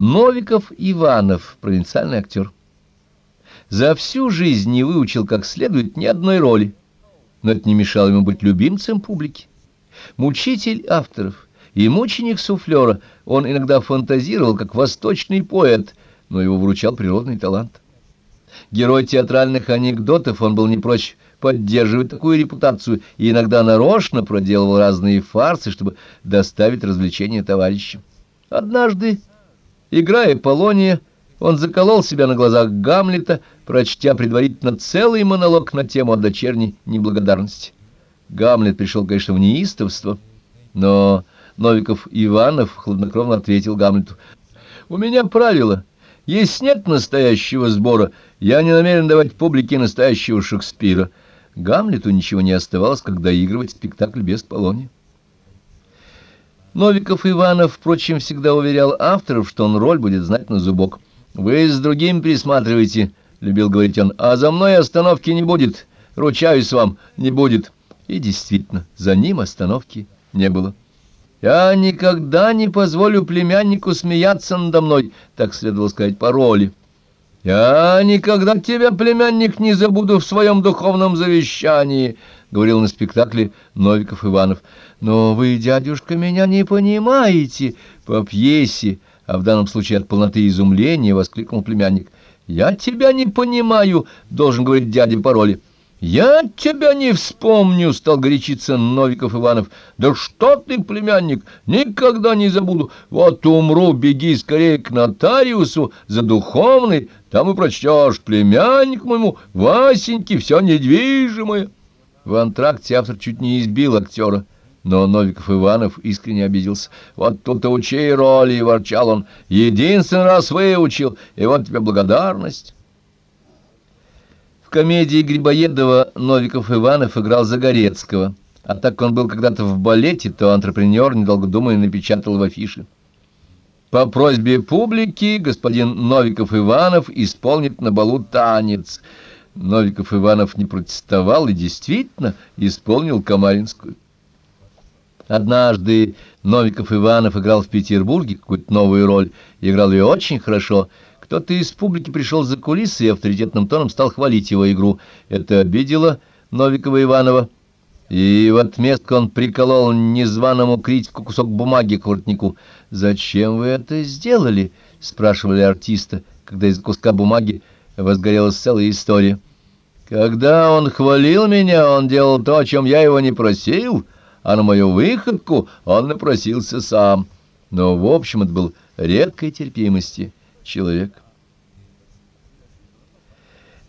Новиков Иванов, провинциальный актер. За всю жизнь не выучил как следует ни одной роли, но это не мешало ему быть любимцем публики. Мучитель авторов и мученик суфлера, он иногда фантазировал как восточный поэт, но его вручал природный талант. Герой театральных анекдотов, он был не прочь поддерживать такую репутацию и иногда нарочно проделывал разные фарсы, чтобы доставить развлечение товарищам. Однажды Играя Полония, он заколол себя на глазах Гамлета, прочтя предварительно целый монолог на тему о дочерней неблагодарности. Гамлет пришел, конечно, в неистовство, но Новиков Иванов хладнокровно ответил Гамлету, «У меня правило, если нет настоящего сбора, я не намерен давать публике настоящего Шекспира». Гамлету ничего не оставалось, как доигрывать спектакль без Полония. Новиков Иванов, впрочем, всегда уверял авторов, что он роль будет знать на зубок. «Вы с другим присматривайте», — любил говорить он, — «а за мной остановки не будет, ручаюсь вам, не будет». И действительно, за ним остановки не было. «Я никогда не позволю племяннику смеяться надо мной», — так следовало сказать по роли. «Я никогда тебя, племянник, не забуду в своем духовном завещании», — говорил на спектакле Новиков Иванов. «Но вы, дядюшка, меня не понимаете!» По пьесе, а в данном случае от полноты изумления, воскликнул племянник. «Я тебя не понимаю», — должен говорить дядя по роли. «Я тебя не вспомню», — стал горячиться Новиков Иванов. «Да что ты, племянник, никогда не забуду. Вот умру, беги скорее к нотариусу за духовный, там и прочтешь, племянник моему, Васеньке, все недвижимое». В антракте автор чуть не избил актера, но Новиков Иванов искренне обиделся. «Вот тут и учи роли!» — ворчал он. «Единственный раз выучил, и вот тебе благодарность!» В комедии Грибоедова Новиков Иванов играл Загорецкого, а так как он был когда-то в балете, то антрепренер, недолго думая, напечатал в афише. По просьбе публики господин Новиков Иванов исполнит на балу танец — Новиков Иванов не протестовал и действительно исполнил Камаринскую. Однажды Новиков Иванов играл в Петербурге какую-то новую роль, играл ее очень хорошо. Кто-то из публики пришел за кулисы и авторитетным тоном стал хвалить его игру. Это обидело Новикова Иванова, и в отместку он приколол незваному критику кусок бумаги к воротнику. «Зачем вы это сделали?» — спрашивали артиста, когда из куска бумаги возгорелась целая история. Когда он хвалил меня, он делал то, о чем я его не просил, а на мою выходку он напросился сам. Но, в общем, это был редкой терпимости человек.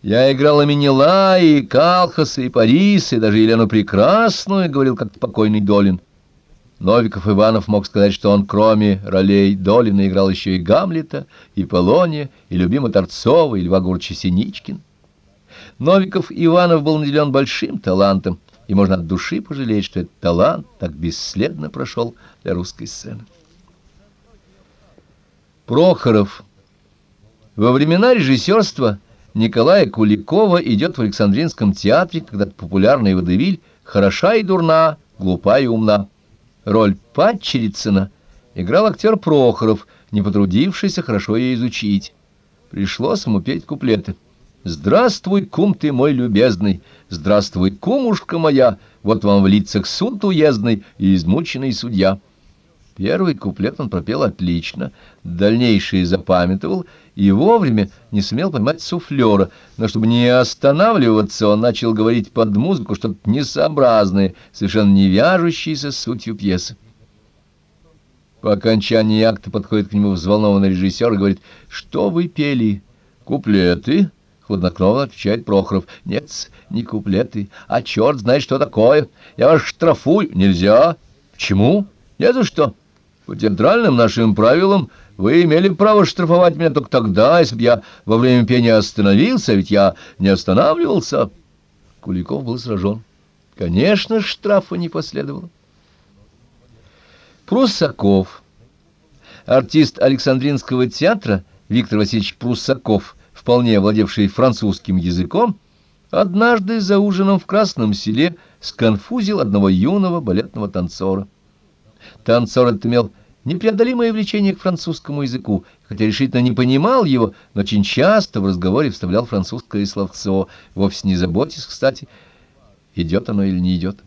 Я играл и Минила, и Калхаса, и Парис, и даже Елену Прекрасную, — говорил как покойный Долин. Новиков Иванов мог сказать, что он, кроме ролей Долина, играл еще и Гамлета, и Полония, и любимого Торцова, и Льва Гурча Синичкин. Новиков Иванов был наделен большим талантом, и можно от души пожалеть, что этот талант так бесследно прошел для русской сцены. Прохоров. Во времена режиссерства Николая Куликова идет в Александринском театре, когда популярный водевиль «Хороша и дурна, глупа и умна». Роль Падчерицына играл актер Прохоров, не потрудившийся хорошо ее изучить. Пришлось ему петь куплеты. Здравствуй, кум ты мой любезный, здравствуй, кумушка моя, вот вам в лицах суд уездный и измученный судья. Первый куплет он пропел отлично, дальнейшие запамятовал и вовремя не сумел поймать суфлера, но чтобы не останавливаться, он начал говорить под музыку что-то несообразное, совершенно не вяжущееся с сутью пьесы. По окончании акта подходит к нему взволнованный режиссер и говорит, «Что вы пели? Куплеты?» Хладнокровно отвечает Прохоров. Нет, не куплеты, а черт знает, что такое. Я вас штрафую. Нельзя. Почему? Не за что. По театральным нашим правилам вы имели право штрафовать меня только тогда, если бы я во время пения остановился, ведь я не останавливался. Куликов был сражен. Конечно, штрафа не последовало. Прусаков. Артист Александринского театра Виктор Васильевич Прусаков – вполне владевший французским языком, однажды за ужином в Красном селе сконфузил одного юного балетного танцора. Танцор этот имел непреодолимое влечение к французскому языку, хотя решительно не понимал его, но очень часто в разговоре вставлял французское словцо, вовсе не заботясь, кстати, идет оно или не идет.